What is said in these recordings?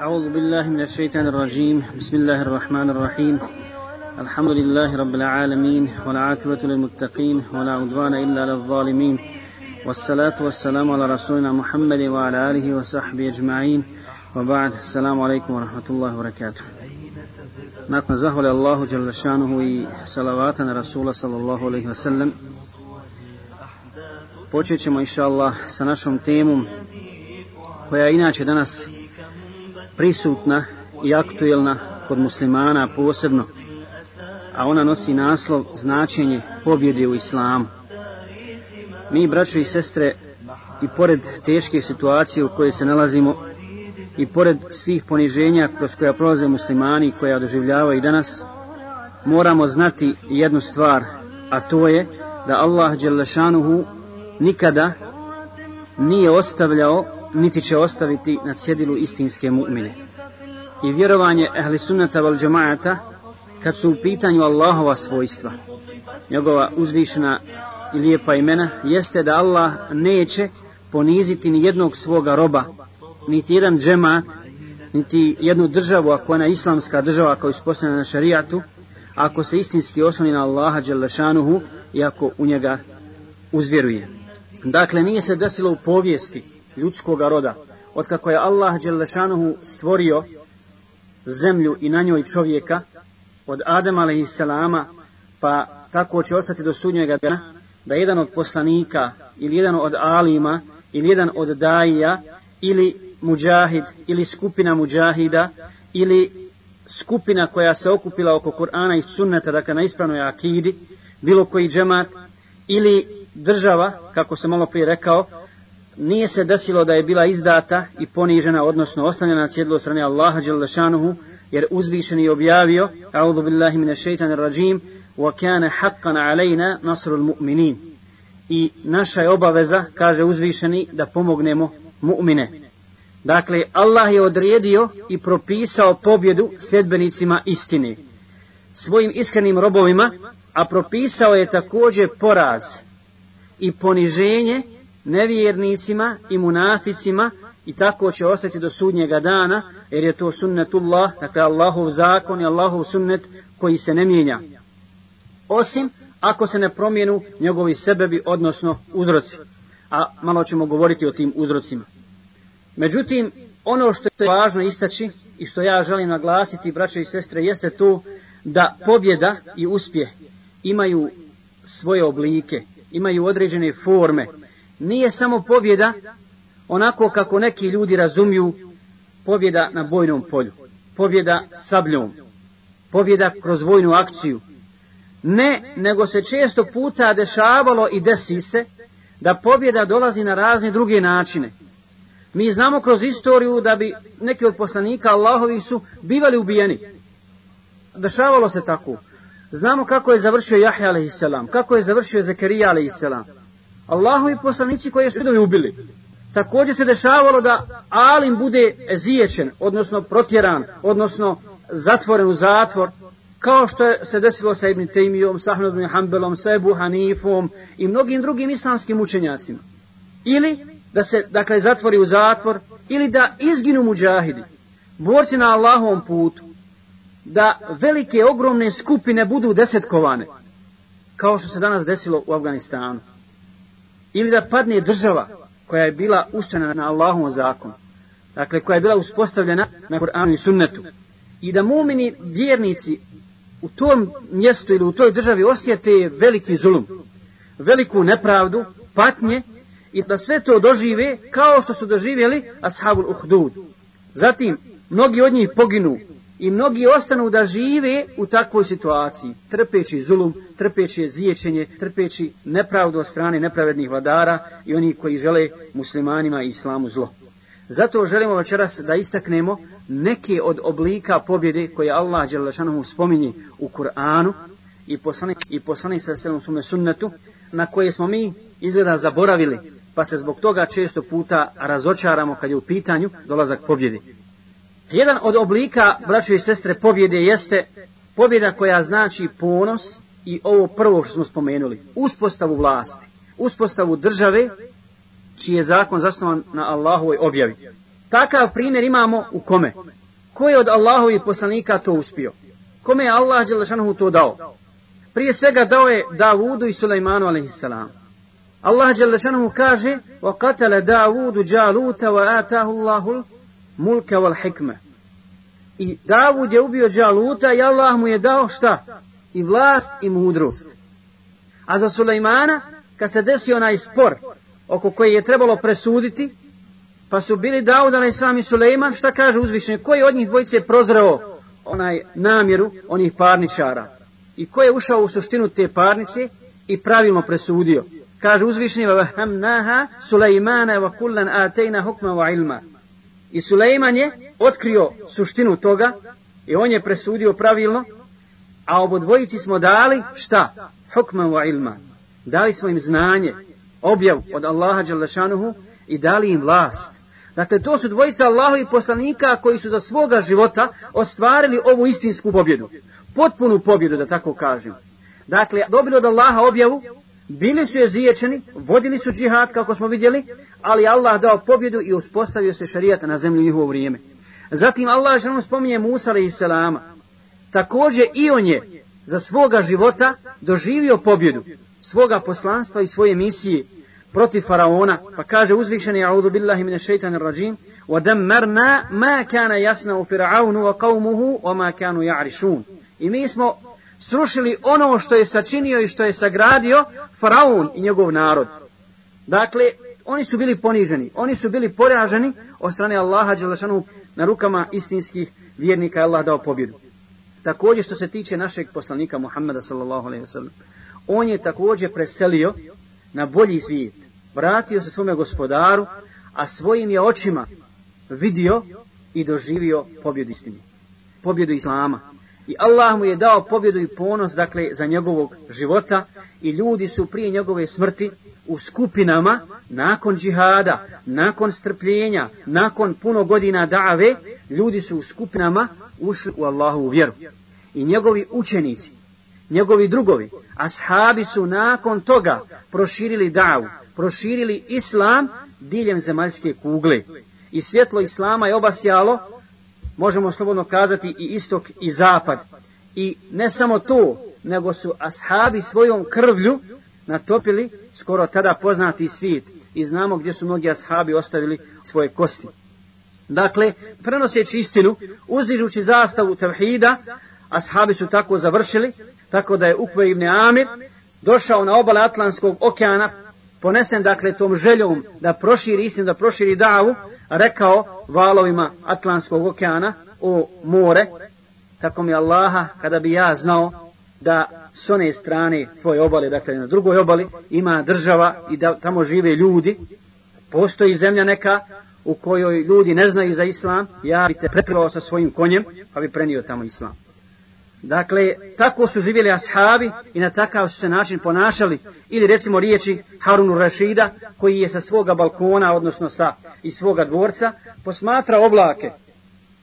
أعوذ بالله من الشيطان الرجيم. بسم الله الرحمن الرحيم. الحمد لله رب العالمين والعاقبة للمتقين ولا عدوان إلا للظالمين. والصلاة والسلام على رسولنا محمد وعلى آله وصحبه أجمعين. وبعد السلام عليكم ورحمة الله وبركاته. Nakon zahvali Allahu Đalešanuhu i salavata na Rasula sallallahu alaihi wasallam počet ćemo inša Allah sa našom temom koja je inače danas prisutna i aktuelna kod muslimana posebno a ona nosi naslov značenje pobjede u islamu. Mi braćo i sestre i pored teške situacije u kojoj se nalazimo i pored svih poniženja kroz koja prolaze muslimani koja doživljavaju i danas moramo znati jednu stvar a to je da Allah Đelešanuhu nikada nije ostavljao niti će ostaviti na cjedilu istinske mu'mine i vjerovanje ehli sunnata val džemaata kad su u pitanju Allahova svojstva njegova uzvišena i lijepa imena jeste da Allah neće poniziti ni jednog svoga roba niti jedan džemat, niti jednu državu, ako ona islamska država koja je ispostavljena na šarijatu, ako se istinski osloni na Allaha Đelešanuhu i ako u njega uzvjeruje. Dakle, nije se desilo u povijesti ljudskog roda, od kako je Allah Đelešanuhu stvorio zemlju i na njoj čovjeka, od Adama a.s. pa tako će ostati do sudnjega dana, da jedan od poslanika ili jedan od alima ili jedan od daija ili muđahid ili skupina muđahida ili skupina koja se okupila oko Kur'ana i sunneta, dakle na ispravnoj akidi, bilo koji džemat, ili država, kako se malo prije rekao, nije se desilo da je bila izdata i ponižena, odnosno ostavljena na cjedlo strane Allaha Đelešanuhu, jer uzvišeni je objavio, a'udhu billahi mine šeitan rajim, wa kane haqqan alejna nasrul mu'minin. I naša je obaveza, kaže uzvišeni, da pomognemo mu'mine. Dakle, Allah je odredio i propisao pobjedu sljedbenicima istine svojim iskrenim robovima, a propisao je također poraz i poniženje nevjernicima i munaficima i tako će ostati do sudnjega dana, jer je to sunnetullah, dakle Allahov zakon i Allahov sunnet koji se ne mijenja. Osim ako se ne promijenu njegovi sebebi, odnosno uzroci. A malo ćemo govoriti o tim uzrocima. Međutim, ono što je važno istaći i što ja želim naglasiti, braće i sestre, jeste to da pobjeda i uspjeh imaju svoje oblike, imaju određene forme. Nije samo pobjeda onako kako neki ljudi razumiju pobjeda na bojnom polju, pobjeda sabljom, pobjeda kroz vojnu akciju. Ne, nego se često puta dešavalo i desi se da pobjeda dolazi na razne druge načine. Mi znamo kroz istoriju da bi neki od poslanika Allahovi su bivali ubijeni. Dešavalo se tako. Znamo kako je završio Jahja a.s. Kako je završio Zekerija a.s. Allahovi poslanici koje su židovi ubili. Također se dešavalo da Alim bude ziječen, odnosno protjeran, odnosno zatvoren u zatvor, kao što je se desilo sa Ibn Tejmijom, sa Ahmedom Hanbelom, sa Ebu Hanifom i mnogim drugim islamskim učenjacima. Ili da se dakle zatvori u zatvor ili da izginu muđahidi borci na Allahovom putu da velike ogromne skupine budu desetkovane kao što se danas desilo u Afganistanu ili da padne država koja je bila ustrana na Allahovom zakonu dakle koja je bila uspostavljena na Koranu i sunnetu i da mumini vjernici u tom mjestu ili u toj državi osjete veliki zulum veliku nepravdu patnje i da sve to dožive kao što su doživjeli ashabul uhdud. Zatim, mnogi od njih poginu i mnogi ostanu da žive u takvoj situaciji, trpeći zulum, trpeći ziječenje, trpeći nepravdu od strane nepravednih vladara i oni koji žele muslimanima i islamu zlo. Zato želimo večeras da istaknemo neke od oblika pobjede koje Allah Đelešanohu spominje u Kur'anu i poslani, i poslani sa selom sume sunnetu, na koje smo mi izgleda zaboravili pa se zbog toga često puta razočaramo kad je u pitanju dolazak pobjede. Jedan od oblika, braćo i sestre, pobjede jeste pobjeda koja znači ponos i ovo prvo što smo spomenuli, uspostavu vlasti, uspostavu države čiji je zakon zasnovan na Allahovoj objavi. Takav primjer imamo u kome? Ko je od Allahovi poslanika to uspio? Kome je Allah Đelešanuhu to dao? Prije svega dao je Davudu i Sulejmanu a.s. Allah Đelešanuhu kaže وَقَتَلَ دَاوُودُ جَالُوتَ وَآتَاهُ اللَّهُ mulke wal hikme. I Davud je ubio Đaluta i Allah mu je dao šta? I vlast i mudrost. A za Sulejmana, kad se desio onaj spor oko koje je trebalo presuditi, pa su bili Davud, ali sami Sulejman, šta kaže uzvišenje? Koji od njih dvojice je prozreo onaj namjeru onih parničara? I ko je ušao u suštinu te parnice i pravilno presudio? Kaže uzvišenje, wa سُلَيْمَانَ atejna hukma wa ilma. I Sulejman je otkrio suštinu toga i on je presudio pravilno, a obodvojici smo dali šta? Hukma wa ilma. Dali smo im znanje, objav od Allaha Đalešanuhu i dali im vlast. Dakle, to su dvojica Allahovi poslanika koji su za svoga života ostvarili ovu istinsku pobjedu. Potpunu pobjedu, da tako kažem. Dakle, dobili od Allaha objavu, bili su jeziječeni, vodili su džihad, kako smo vidjeli, ali Allah dao pobjedu i uspostavio se šarijat na zemlju njihovo vrijeme. Zatim Allah što nam spominje Musa a.s. Također i on je za svoga života doživio pobjedu svoga poslanstva i svoje misije protiv faraona, pa kaže uzvišeni a'udhu billahi mine šeitanir rajim wa dammarna ma kana jasna u fir'aunu wa qavmuhu wa ma kanu ja'rišun. I mi smo srušili ono što je sačinio i što je sagradio faraon i njegov narod. Dakle, oni su bili poniženi, oni su bili poraženi od strane Allaha Đelešanu na rukama istinskih vjernika je Allah dao pobjedu. Također što se tiče našeg poslanika Muhammeda sallallahu alaihi ve sellem, on je također preselio na bolji svijet, vratio se svome gospodaru, a svojim je očima vidio i doživio pobjedu istine, pobjedu islama. I Allah mu je dao pobjedu i ponos, dakle, za njegovog života i ljudi su prije njegove smrti u skupinama, nakon džihada, nakon strpljenja, nakon puno godina dave, ljudi su u skupinama ušli u Allahovu vjeru. I njegovi učenici, njegovi drugovi, ashabi su nakon toga proširili davu, proširili islam diljem zemaljske kugle. I svjetlo islama je obasjalo, možemo slobodno kazati, i istok i zapad. I ne samo to, nego su ashabi svojom krvlju natopili skoro tada poznati svijet. I znamo gdje su mnogi ashabi ostavili svoje kosti. Dakle, prenoseći istinu, uzdižući zastavu tevhida, ashabi su tako završili, tako da je Ukve ibn Amir došao na obale Atlantskog okeana, ponesen dakle tom željom da proširi istinu, da proširi davu, rekao valovima Atlantskog okeana o more, tako mi Allaha, kada bi ja znao da s one strane tvoje obale, dakle na drugoj obali, ima država i da tamo žive ljudi, postoji zemlja neka u kojoj ljudi ne znaju za islam, ja bi te preprivao sa svojim konjem, pa bi prenio tamo islam. Dakle, tako su živjeli ashabi i na takav su se način ponašali. Ili recimo riječi Harunu Rašida, koji je sa svoga balkona, odnosno sa iz svoga dvorca, posmatra oblake.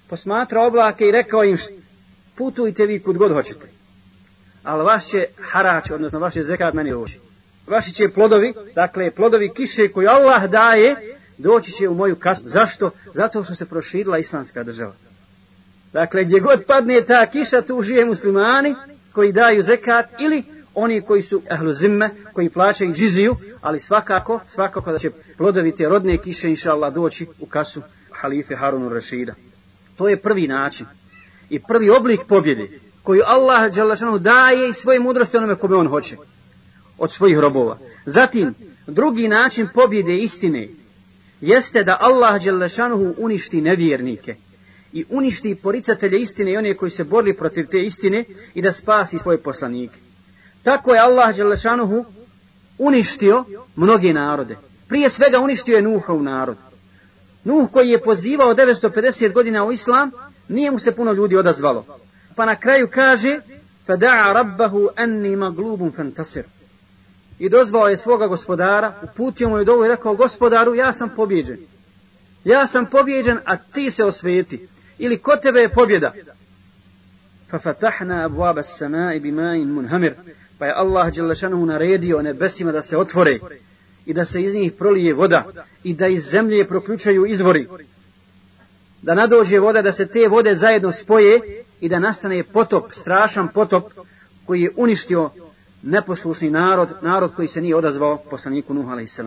Posmatra oblake i rekao im, putujte vi kud god hoćete. Ali vaš će harač, odnosno vaš će zekat meni doći. Vaši će plodovi, dakle plodovi kiše koji Allah daje, doći će u moju kasu. Zašto? Zato što se proširila islamska država. Dakle, gdje god padne ta kiša, tu žive muslimani koji daju zekat ili oni koji su ahlu zimme, koji plaćaju džiziju, ali svakako, svakako da će plodovi te rodne kiše, inša Allah, doći u kasu halife Harunu Rašida. To je prvi način i prvi oblik pobjede koju Allah Đalašanu daje i svoje mudrosti onome kome on hoće od svojih robova. Zatim, drugi način pobjede istine jeste da Allah Đalašanu uništi nevjernike i uništi poricatelje istine i one koji se borili protiv te istine i da spasi svoje poslanike. Tako je Allah Đelešanuhu uništio mnoge narode. Prije svega uništio je Nuhov narod. Nuh koji je pozivao 950 godina u islam, nije mu se puno ljudi odazvalo. Pa na kraju kaže, فَدَعَ رَبَّهُ أَنِّي مَغْلُوبٌ فَانْتَسِرُ I dozvao je svoga gospodara, uputio mu je dovu i rekao, gospodaru, ja sam pobjeđen. Ja sam pobjeđen, a ti se osveti ili kod tebe je pobjeda. Fa fatahna abwab as-sama'i bima'in munhamir. Pa je Allah dželle naredio nebesima da se otvore i da se iz njih prolije voda i da iz zemlje proključaju izvori. da nadođe voda, da se te vode zajedno spoje i da nastane potop, strašan potop koji je uništio neposlušni narod, narod koji se nije odazvao poslaniku Nuh a.s.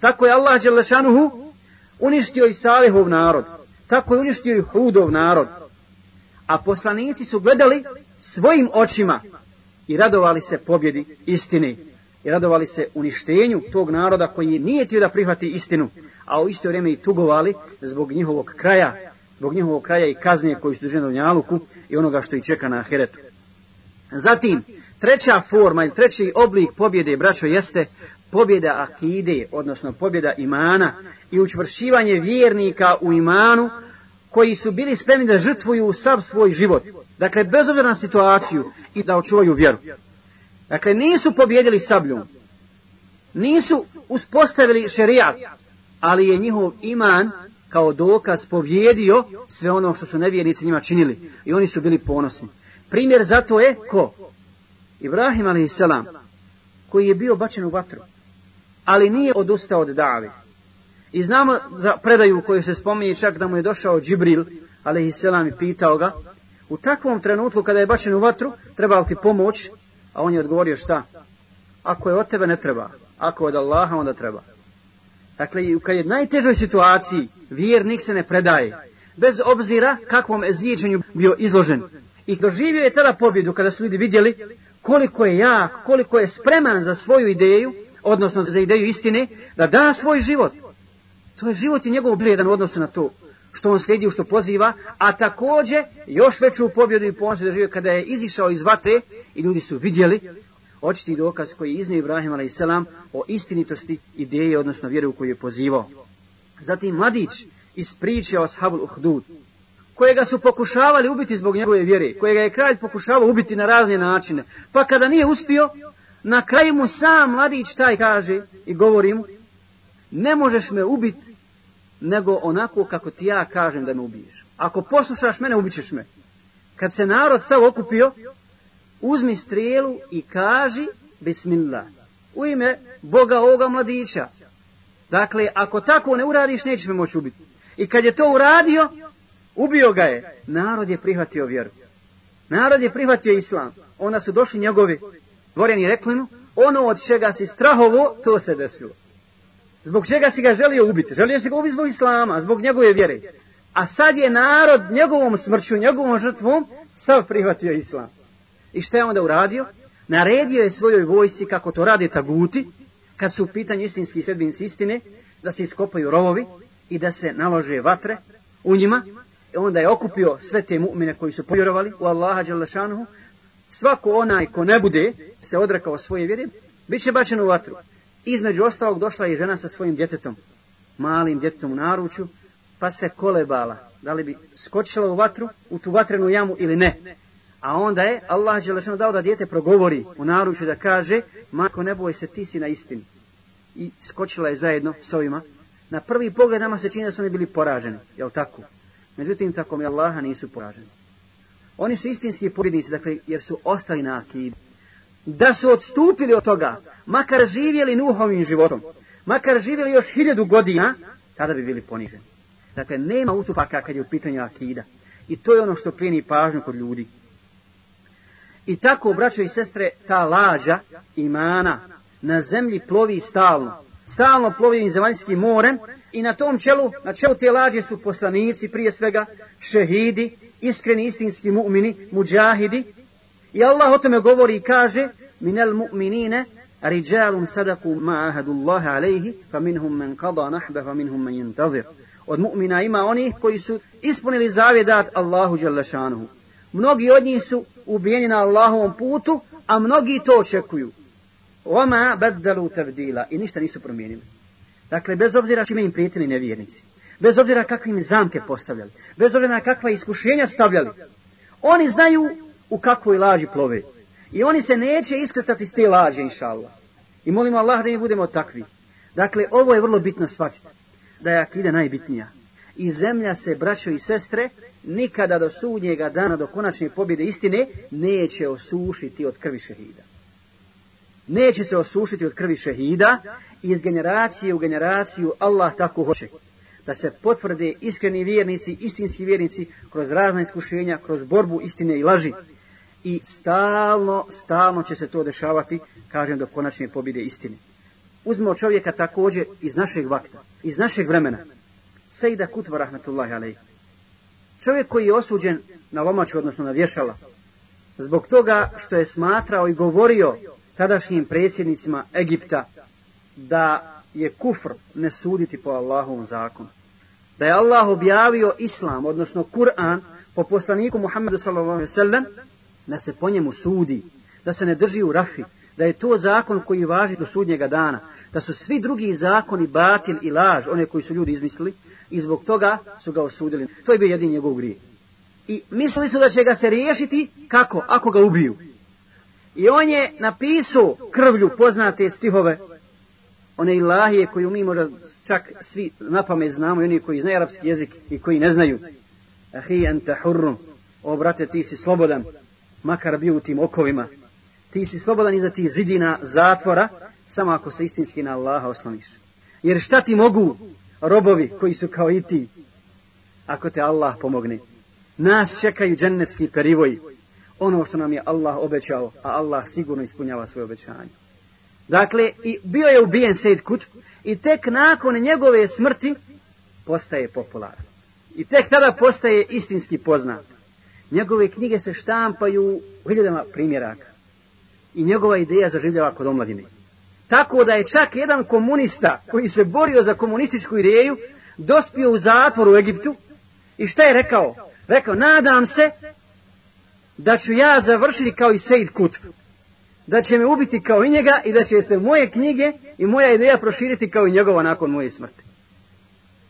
Tako je Allah Đelešanuhu uništio i Salihov narod kako je uništio i Hudov narod. A poslanici su gledali svojim očima i radovali se pobjedi istini. I radovali se uništenju tog naroda koji nije tio da prihvati istinu. A u isto vrijeme i tugovali zbog njihovog kraja, zbog njihovog kraja i kazne koji su duženi u njaluku i onoga što ih čeka na ahiretu. Zatim, treća forma ili treći oblik pobjede, braćo, jeste pobjeda akide, odnosno pobjeda imana i učvršivanje vjernika u imanu koji su bili spremni da žrtvuju sav svoj život. Dakle, bez obzira na situaciju i da očuvaju vjeru. Dakle, nisu pobjedili sabljom. Nisu uspostavili šerijat, ali je njihov iman kao dokaz povjedio sve ono što su nevjernici njima činili. I oni su bili ponosni. Primjer za to je ko? Ibrahim a.s. koji je bio bačen u vatru, ali nije odustao od davi. I znamo za predaju koju se spominje čak da mu je došao Džibril a.s. i pitao ga, u takvom trenutku kada je bačen u vatru, treba li ti pomoć? A on je odgovorio šta? Ako je od tebe ne treba, ako je od Allaha onda treba. Dakle, kad je najtežoj situaciji, vjernik se ne predaje, bez obzira kakvom ezijeđenju bio izložen. I doživio je tada pobjedu kada su ljudi vidjeli koliko je jak, koliko je spreman za svoju ideju, odnosno za ideju istine, da da svoj život. To je život i njegov vrijedan u odnosu na to što on slijedi, što poziva, a također još veću pobjedu i ponosu da žive kada je izišao iz vatre i ljudi su vidjeli očiti dokaz koji je iznio Ibrahim a.s. o istinitosti ideje, odnosno vjeru koju je pozivao. Zatim mladić iz priče o ashabul Uhdud, kojega su pokušavali ubiti zbog njegove vjere, kojega je kralj pokušavao ubiti na razne načine. Pa kada nije uspio, na kraju mu sam mladić taj kaže i govori mu, ne možeš me ubiti nego onako kako ti ja kažem da me ubiješ. Ako poslušaš mene, ubićeš me. Kad se narod sav okupio, uzmi strijelu i kaži Bismillah. U ime Boga ovoga mladića. Dakle, ako tako ne uradiš, nećeš me moći ubiti. I kad je to uradio, Ubio ga je. Narod je prihvatio vjeru. Narod je prihvatio islam. Onda su došli njegovi dvorjeni reklinu. Ono od čega si strahovo, to se desilo. Zbog čega si ga želio ubiti? Želio si ga ubiti zbog islama, zbog njegove vjere. A sad je narod njegovom smrću, njegovom žrtvom, sav prihvatio islam. I šta je onda uradio? Naredio je svojoj vojsi, kako to rade taguti, kad su u pitanju istinski sedbinci istine, da se iskopaju rovovi i da se nalože vatre u njima, onda je okupio sve te mu'mine koji su povjerovali u Allaha Đalešanuhu, svako onaj ko ne bude se odrekao svoje vjere, bit će bačen u vatru. Između ostalog došla je žena sa svojim djetetom, malim djetetom u naruču, pa se kolebala, da li bi skočila u vatru, u tu vatrenu jamu ili ne. A onda je Allah Đelešanu dao da djete progovori u naruču da kaže, mako ne boj se, ti si na istini. I skočila je zajedno s ovima. Na prvi pogled nama se čini da su oni bili poraženi, jel tako? Međutim, tako mi Allaha nisu poraženi. Oni su istinski pobjednici, dakle, jer su ostali na akidu. Da su odstupili od toga, makar živjeli nuhovim životom, makar živjeli još hiljadu godina, tada bi bili poniženi. Dakle, nema ustupaka kad je u pitanju akida. I to je ono što prijeni pažnju kod ljudi. I tako, braćo i sestre, ta lađa imana na zemlji plovi stalno. Stalno plovi zemaljskim morem, i na tom čelu, na čelu te lađe su poslanici, prije svega šehidi, iskreni istinski mu'mini, muđahidi. I Allah o tome govori i kaže, minel mu'minine, rijalun sadaku ma'ahadullaha alejhi, fa minhum men qada nahbe fa minhum men yentazir. Od mu'mina ima onih koji su ispunili zavjedat Allahu Đalešanuhu. Mnogi od njih su ubijeni na Allahovom putu, a mnogi to očekuju. Oma baddalu tabdila. I ništa nisu promijenili. Dakle, bez obzira čime im prijetili nevjernici, bez obzira kakve im zamke postavljali, bez obzira na kakva iskušenja stavljali, oni znaju u kakvoj laži plove. I oni se neće iskrcati s te laže, inša Allah. I molimo Allah da im budemo takvi. Dakle, ovo je vrlo bitno shvatiti. Da je akida najbitnija. I zemlja se, braćo i sestre, nikada do sudnjega dana, do konačne pobjede istine, neće osušiti od krvi šehida neće se osušiti od krvi šehida iz generacije u generaciju Allah tako hoće. da se potvrde iskreni vjernici, istinski vjernici kroz razna iskušenja, kroz borbu istine i laži. I stalno, stalno će se to dešavati, kažem, do konačne pobjede istine. Uzmemo čovjeka također iz našeg vakta, iz našeg vremena. Sejda Kutva, rahmetullahi alaih. Čovjek koji je osuđen na lomaču, odnosno na vješala, zbog toga što je smatrao i govorio tadašnjim predsjednicima Egipta da je kufr ne suditi po Allahovom zakonu. Da je Allah objavio islam, odnosno Kur'an, po poslaniku Muhammedu s.a.v. da se po njemu sudi, da se ne drži u rafi, da je to zakon koji važi do sudnjega dana, da su svi drugi zakoni batil i laž, one koji su ljudi izmislili, i zbog toga su ga osudili. To je bio jedin njegov grije. I mislili su da će ga se riješiti, kako? Ako ga ubiju. I on je napisao krvlju poznate stihove, one ilahije koju mi možda čak svi na pamet znamo, i oni koji znaju arapski jezik i koji ne znaju. Ahi ente hurrum, o brate ti si slobodan, makar bio u tim okovima. Ti si slobodan iza tih zidina zatvora, samo ako se istinski na Allaha osloniš. Jer šta ti mogu robovi koji su kao i ti, ako te Allah pomogne? Nas čekaju džennetski perivoji, ono što nam je Allah obećao, a Allah sigurno ispunjava svoje obećanje. Dakle, i bio je ubijen Sejd Kut i tek nakon njegove smrti postaje popularan. I tek tada postaje istinski poznat. Njegove knjige se štampaju u hiljadama primjeraka. I njegova ideja zaživljava kod omladine. Tako da je čak jedan komunista koji se borio za komunističku ideju dospio u zatvor u Egiptu i šta je rekao? Rekao, nadam se da ću ja završiti kao i Sejid Kut. Da će me ubiti kao i njega i da će se moje knjige i moja ideja proširiti kao i njegova nakon moje smrti.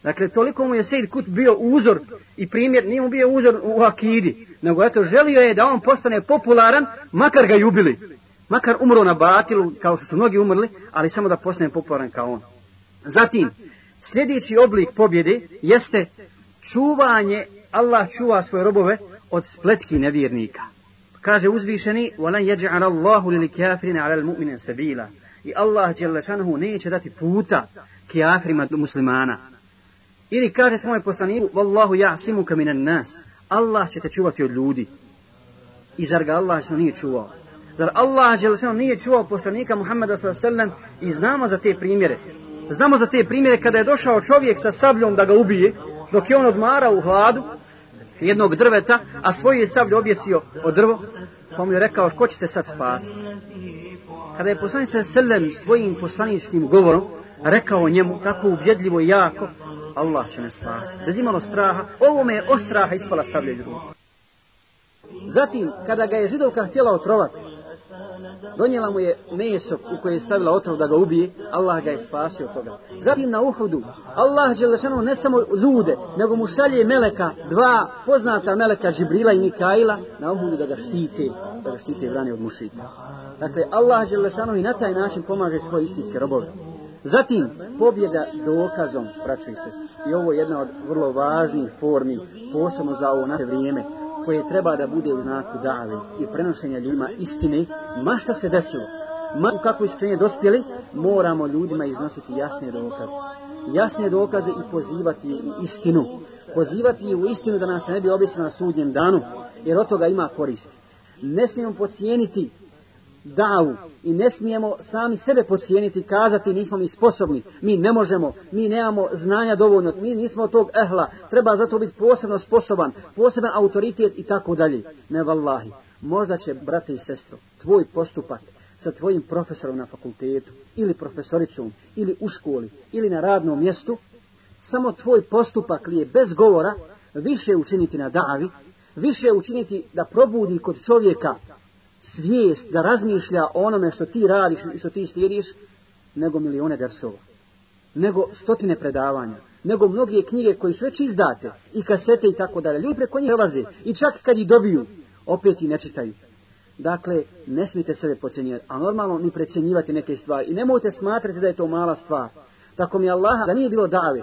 Dakle, toliko mu je Sejid Kut bio uzor i primjer, nije mu bio uzor u Akidi, nego eto, želio je da on postane popularan, makar ga jubili. Makar umro na batilu, kao što su mnogi umrli, ali samo da postane popularan kao on. Zatim, sljedeći oblik pobjede jeste čuvanje, Allah čuva svoje robove od spletki nevjernika. Kaže uzvišeni, وَلَنْ يَجْعَلَ اللَّهُ لِلْكَافِرِنَ عَلَى الْمُؤْمِنَ سَبِيلًا I Allah Đelešanuhu neće dati puta kjafrima muslimana. Ili kaže svoj poslaniku, Wallahu ja'simuka minan nas. Allah će te čuvati od ljudi. I zar ga Allah što nije čuvao? Zar Allah Đelešanu nije čuvao poslanika Muhammeda s.a.v. I znamo za te primjere. Znamo za te primjere kada je došao čovjek sa sabljom da ga ubije, dok je on odmarao u hladu, jednog drveta, a svoju je sablju objesio od drvo, pa mu je rekao, ko ćete sad spasiti? Kada je poslanik sa selem svojim poslaničkim govorom rekao njemu tako ubjedljivo i jako, Allah će me spasiti. Bez imalo straha, ovo me je od straha ispala sablja iz. Zatim, kada ga je židovka htjela otrovati, donijela mu je meso u koje je stavila otrov da ga ubije, Allah ga je spasio od toga. Zatim na Uhudu, Allah Đelešanu ne samo ljude, nego mu šalje meleka, dva poznata meleka Džibrila i Mikaila, na Uhudu da ga štite, da ga štite vrane od mušita. Dakle, Allah Đelešanu i na taj način pomaže svoje istinske robove. Zatim, pobjeda dokazom, braćo i sestri. I ovo je jedna od vrlo važnih formi, posebno za ovo naše vrijeme, koje treba da bude u znaku dave i prenošenja ljudima istine, ma šta se desilo, ma u kakvo iskrenje dospjeli, moramo ljudima iznositi jasne dokaze. Jasne dokaze i pozivati u istinu. Pozivati u istinu da nas se ne bi obisila na sudnjem danu, jer od toga ima koristi. Ne smijemo pocijeniti davu i ne smijemo sami sebe pocijeniti kazati nismo mi sposobni, mi ne možemo, mi nemamo znanja dovoljno, mi nismo tog ehla, treba zato biti posebno sposoban, poseban autoritet i tako dalje. Ne vallahi, možda će, brate i sestro, tvoj postupak sa tvojim profesorom na fakultetu ili profesoricom ili u školi ili na radnom mjestu, samo tvoj postupak li je bez govora više učiniti na davi, više učiniti da probudi kod čovjeka svijest da razmišlja o onome što ti radiš i što ti slijediš, nego milione dersova, nego stotine predavanja, nego mnoge knjige koji su već izdate i kasete i tako dalje. Ljudi preko njih prelaze i čak kad ih dobiju, opet i ne čitaju. Dakle, ne smijete sebe pocijenjivati, a normalno ni precjenjivati neke stvari. I nemojte smatrati da je to mala stvar. Tako mi Allaha, da nije bilo dave.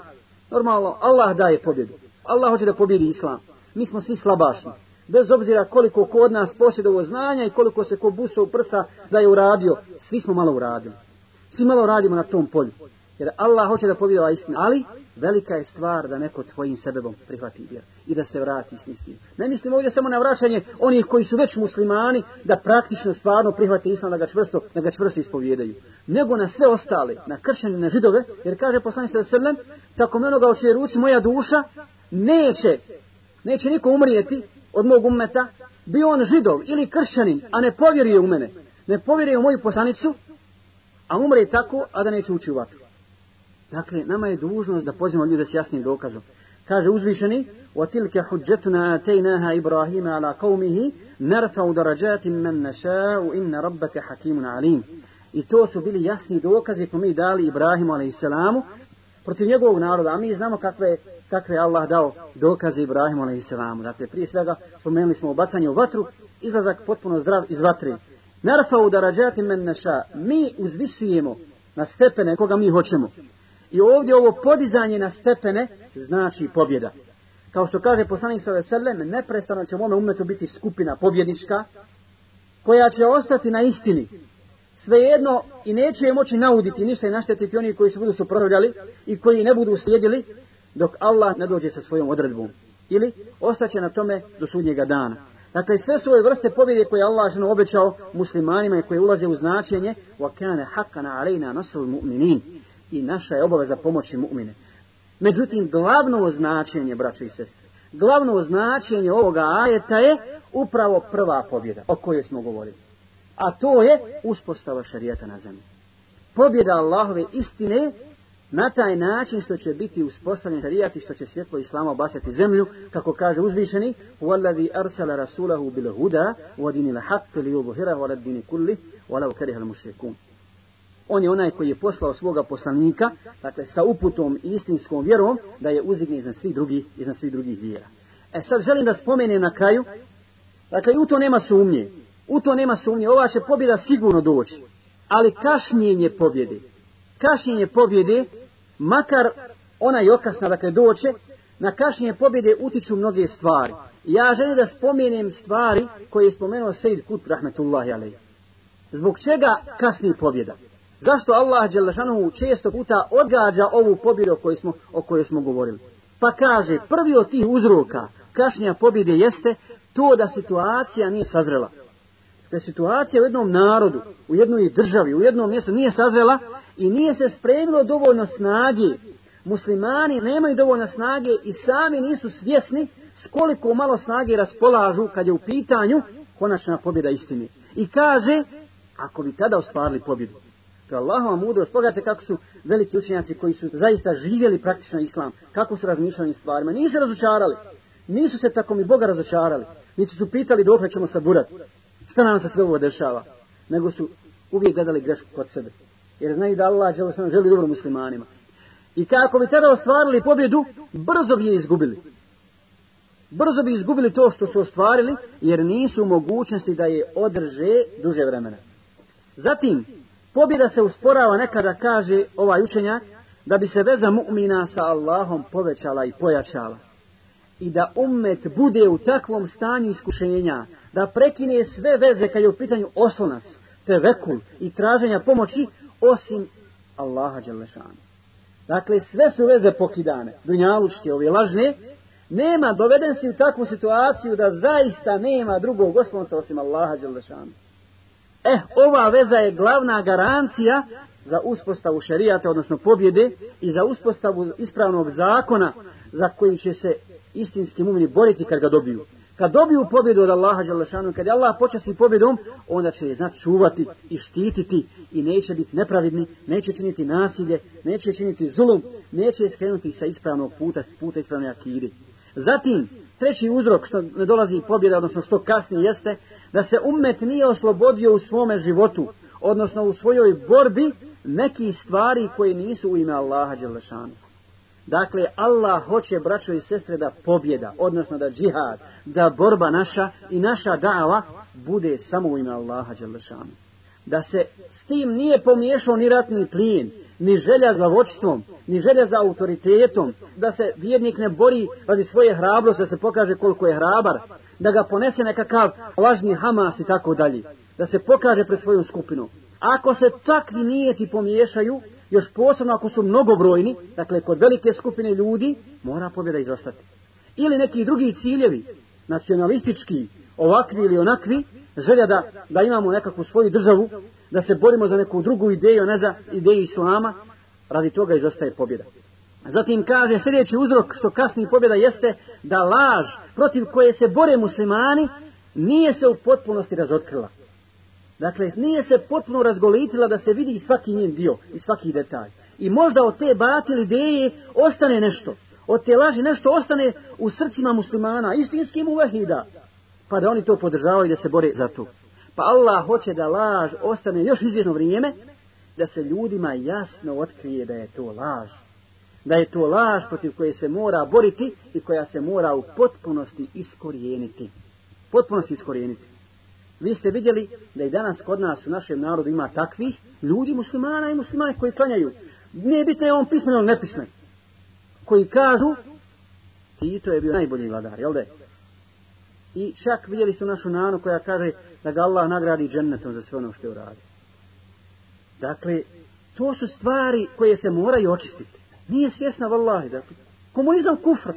Normalno, Allah daje pobjedu. Allah hoće da pobjedi Islam. Mi smo svi slabašni bez obzira koliko od nas posjedovo znanja i koliko se ko busa u prsa da je uradio, svi smo malo uradili. Svi malo radimo na tom polju. Jer Allah hoće da pobjeda istinu, ali velika je stvar da neko tvojim sebebom prihvati vjeru i da se vrati istinski. Ne mislim ovdje samo na vraćanje onih koji su već muslimani da praktično stvarno prihvate islam da ga čvrsto, da ga čvrsto ispovjedaju. Nego na sve ostale, na kršćane, na židove, jer kaže poslanik sa srlem, tako menoga očije ruci moja duša, neće, neće niko umrijeti od mog umeta, bio on židov ili kršćanin, a ne povjeruje u mene, ne povjeruje u moju poslanicu, a umre tako, a da neće ući u vatru. Dakle, nama je dužnost da pozivamo ljude s jasnim dokazom. Kaže uzvišeni, وَتِلْكَ حُجَّتُنَا أَتَيْنَاهَا إِبْرَاهِيمَ عَلَى قَوْمِهِ نَرْفَوْ دَرَجَاتٍ مَنْ نَشَاءُ إِنَّ رَبَّكَ حَكِيمٌ عَلِيمٌ I to su bili jasni dokazi ko mi dali Ibrahimu a.s. protiv njegovog naroda, a mi znamo kakve, kakve Allah dao dokaze Ibrahimu a.s. Dakle, prije svega spomenuli smo obacanje u vatru, izlazak potpuno zdrav iz vatre. Narfau darađati men neša, mi uzvisujemo na stepene koga mi hoćemo. I ovdje ovo podizanje na stepene znači pobjeda. Kao što kaže poslanik sa veselem, neprestano će u ovome umetu biti skupina pobjednička, koja će ostati na istini. Svejedno i neće je moći nauditi ništa i naštetiti oni koji se budu suprotavljali i koji ne budu slijedili dok Allah ne dođe sa svojom odredbom. Ili ostaće na tome do sudnjega dana. Dakle, sve svoje vrste pobjede koje Allah ženo obećao muslimanima i koje ulaze u značenje وَكَانَ حَقَّنَا عَلَيْنَا نَصْرُ الْمُؤْمِنِينَ i naša je obaveza pomoći mu'mine. Međutim, glavno značenje, braćo i sestre, glavno značenje ovoga ajeta je upravo prva pobjeda o kojoj smo govorili. A to je uspostava šarijeta na zemlji. Pobjeda Allahove istine na taj način što će biti uspostavljen šarijat i što će svjetlo Islama obasjati zemlju, kako kaže uzvišeni, وَالَّذِي أَرْسَلَ رَسُولَهُ بِلْهُدَى وَدِنِ لَحَقِّ لِيُبْهِرَهُ وَلَدْ دِنِ كُلِّ وَلَوْ كَرِهَ الْمُشْرِكُونَ On je onaj koji je poslao svoga poslanika, dakle sa uputom i istinskom vjerom, da je uzigne iznad svih drugih, iznad svih drugih vjera. E sad želim da spomenem na kraju, dakle u to nema sumnje, u to nema sumnje, ova će pobjeda sigurno doći, ali kašnjenje pobjede, kašnjenje pobjede, makar ona je okasna, dakle doće, na kašnje pobjede utiču mnoge stvari. Ja želim da spomenem stvari koje je spomenuo Sejid Kut, rahmetullahi alaih. Zbog čega kasni pobjeda? Zašto Allah Đelešanu često puta odgađa ovu pobjedu o kojoj smo, o kojoj smo govorili? Pa kaže, prvi od tih uzroka kašnja pobjede jeste to da situacija nije sazrela. Da situacija u jednom narodu, u jednoj državi, u jednom mjestu nije sazrela i nije se spremilo dovoljno snage. Muslimani nemaju dovoljno snage i sami nisu svjesni s koliko malo snage raspolažu kad je u pitanju konačna pobjeda istine. I kaže, ako bi tada ostvarili pobjedu, To je Allahova mudrost. Pogledajte kako su veliki učenjaci koji su zaista živjeli praktično islam. Kako su razmišljali stvarima. Nisu se razočarali. Nisu se tako mi Boga razočarali. Niti su pitali dok ćemo saburati. Šta nam se sve ovo dešava? Nego su uvijek gledali grešku kod sebe. Jer znaju da Allah želi, želi dobro muslimanima. I kako bi tada ostvarili pobjedu, brzo bi je izgubili. Brzo bi izgubili to što su ostvarili, jer nisu u mogućnosti da je održe duže vremena. Zatim, Pobjeda se usporava nekada, kaže ovaj učenjak, da bi se veza mu'mina sa Allahom povećala i pojačala. I da ummet bude u takvom stanju iskušenja, da prekine sve veze kad je u pitanju oslonac, te vekul i traženja pomoći, osim Allaha Đelešanu. Dakle, sve su veze pokidane, dunjalučke, ove lažne, nema, doveden si u takvu situaciju da zaista nema drugog oslonca osim Allaha Đelešanu. Eh, ova veza je glavna garancija za uspostavu šerijata, odnosno pobjede, i za uspostavu ispravnog zakona za koji će se istinski mumini boriti kad ga dobiju. Kad dobiju pobjedu od Allaha Đalešanu, kad je Allah počasti pobjedom, onda će je znati čuvati i štititi i neće biti nepravidni, neće činiti nasilje, neće činiti zulum, neće skrenuti sa ispravnog puta, puta ispravne akide. Zatim, treći uzrok što ne dolazi pobjeda, odnosno što kasnije jeste, da se ummet nije oslobodio u svome životu, odnosno u svojoj borbi neki stvari koje nisu u ime Allaha Đalešanu. Dakle, Allah hoće, braćo i sestre, da pobjeda, odnosno da džihad, da borba naša i naša dava bude samo u ime Allaha Đalešanu. Da se s tim nije pomiješao ni ratni plin, ni želja za vočstvom, ni želja za autoritetom, da se vjernik ne bori radi svoje hrabrosti, da se pokaže koliko je hrabar, da ga ponese nekakav lažni Hamas i tako dalje, da se pokaže pred svojom skupinom. Ako se takvi nijeti pomiješaju, još posebno ako su mnogobrojni, dakle kod velike skupine ljudi, mora pobjeda izostati. Ili neki drugi ciljevi, nacionalistički, ovakvi ili onakvi, želja da, da imamo nekakvu svoju državu, da se borimo za neku drugu ideju, ne za ideju islama, radi toga izostaje pobjeda. Zatim kaže sljedeći uzrok što kasni pobjeda jeste da laž protiv koje se bore muslimani nije se u potpunosti razotkrila. Dakle, nije se potpuno razgolitila da se vidi svaki njen dio i svaki detalj. I možda od te batil ideje ostane nešto. Od te laži nešto ostane u srcima muslimana, istinskim uvehida. Pa da oni to podržavaju i da se bore za to. Pa Allah hoće da laž ostane još izvjesno vrijeme, da se ljudima jasno otkrije da je to laž. Da je to laž protiv koje se mora boriti i koja se mora u potpunosti iskorijeniti. Potpunosti iskorijeniti. Vi ste vidjeli da i danas kod nas u našem narodu ima takvih ljudi muslimana i muslimane koji klanjaju. Nije bitno je on pismen ili nepismen. Koji kažu Tito je bio najbolji vladar, jel da I čak vidjeli ste našu nanu koja kaže da ga Allah nagradi džennetom za sve ono što je uradio. Dakle, to su stvari koje se moraju očistiti. Nije svjesna vallahi. Dakle, komunizam kufr,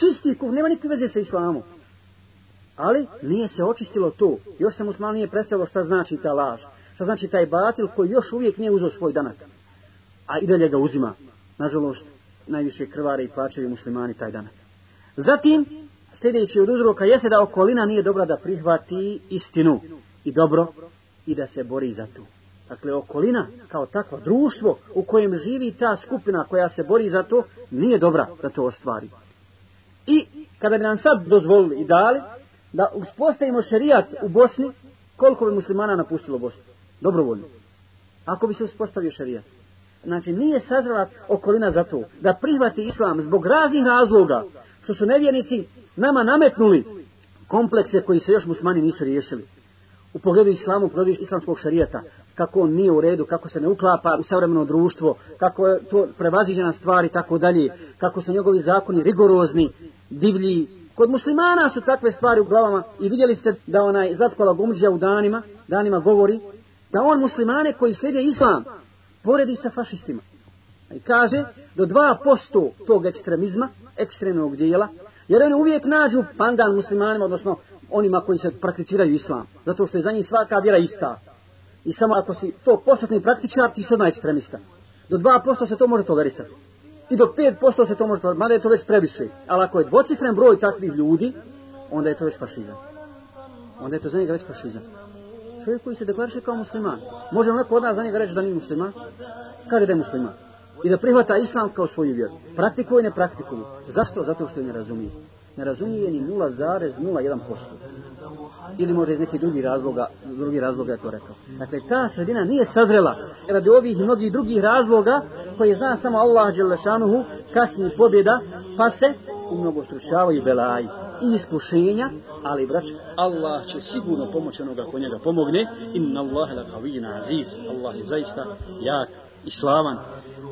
čisti kufr, nema nikakve veze sa islamom. Ali nije se očistilo to. Još se musliman nije predstavilo šta znači ta laž. Šta znači taj batil koji još uvijek nije uzeo svoj danak. A i dalje ga uzima. Nažalost, najviše krvare i plaćaju muslimani taj danak. Zatim, sljedeći od uzroka jeste da okolina nije dobra da prihvati istinu i dobro i da se bori za to. Dakle, okolina kao takva društvo u kojem živi ta skupina koja se bori za to, nije dobra da to ostvari. I kada bi nam sad dozvolili i dali da uspostavimo šerijat u Bosni, koliko bi muslimana napustilo Bosnu? Dobrovoljno. Ako bi se uspostavio šerijat. Znači, nije sazrela okolina za to da prihvati islam zbog raznih razloga, što su nevjernici nama nametnuli komplekse koji se još muslimani nisu riješili. U pogledu islamu, u pogledu islamskog šarijata, kako on nije u redu, kako se ne uklapa u savremeno društvo, kako je to prevaziđena stvar i tako dalje, kako su njegovi zakoni rigorozni, divlji. Kod muslimana su takve stvari u glavama i vidjeli ste da onaj Zatkola Gumđa u danima, danima govori da on muslimane koji slijede islam poredi sa fašistima. I kaže do 2% tog ekstremizma, ekstremnog dijela, jer oni uvijek nađu pandan muslimanima, odnosno onima koji se prakticiraju islam, zato što je za njih svaka vjera ista. I samo ako si to postotni praktičar, ti si odmah ekstremista. Do 2% se to može tolerisati. I do 5% se to može mada je to već previše. Ali ako je dvocifren broj takvih ljudi, onda je to već fašizam. Onda je to za njega već fašizam. Čovjek koji se deklariše kao musliman. Može neko od nas za njega reći da nije musliman? Kaže da je musliman. I da prihvata islam kao svoju vjeru. Praktikuje i ne praktikuje. Zašto? Zato što je ne razumije. Ne razumije ni 0,01% ili može iz nekih drugih razloga, drugi razloga je to rekao. Dakle, ta sredina nije sazrela radi ovih i mnogih drugih razloga koje zna samo Allah Đelešanuhu kasni pobjeda, pa se u mnogo stručavaju belaji i iskušenja, ali brać, Allah će sigurno pomoći onoga ko njega pomogne. Inna Allahe la kavijina aziz. Allah je zaista jak i slavan.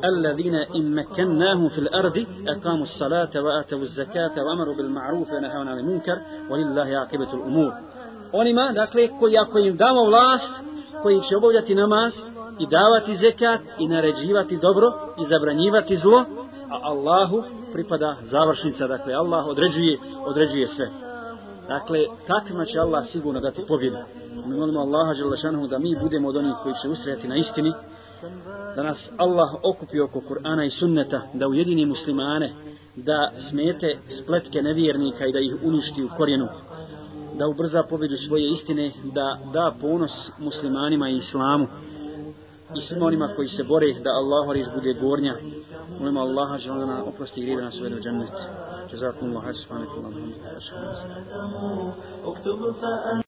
Alladine im mekennahu fil ardi, etamu salate, wa atavu zakata wa amaru bil ma'rufe, nehevna li munkar, wa illahi akibetul umur. Onima, dakle, koji ako im damo vlast, koji će obavljati namaz, i davati zekat, i naređivati dobro, i zabranjivati zlo, a Allahu pripada završnica, dakle, Allah određuje, određuje sve. Dakle, takvima će Allah sigurno dati pobjedu. Mi molimo Allaha da mi budemo od onih koji će ustrajati na istini, da nas Allah okupi oko Kur'ana i sunneta, da ujedini muslimane, da smete spletke nevjernika i da ih uništi u korijenu, da ubrza pobjedu svoje istine, da da ponos muslimanima i islamu i svima onima koji se bore da Allah riječ bude gornja. Molimo Allaha žele da nam oprosti i grije da nas uvede u džennet. Jazakum Allah, subhanahu wa.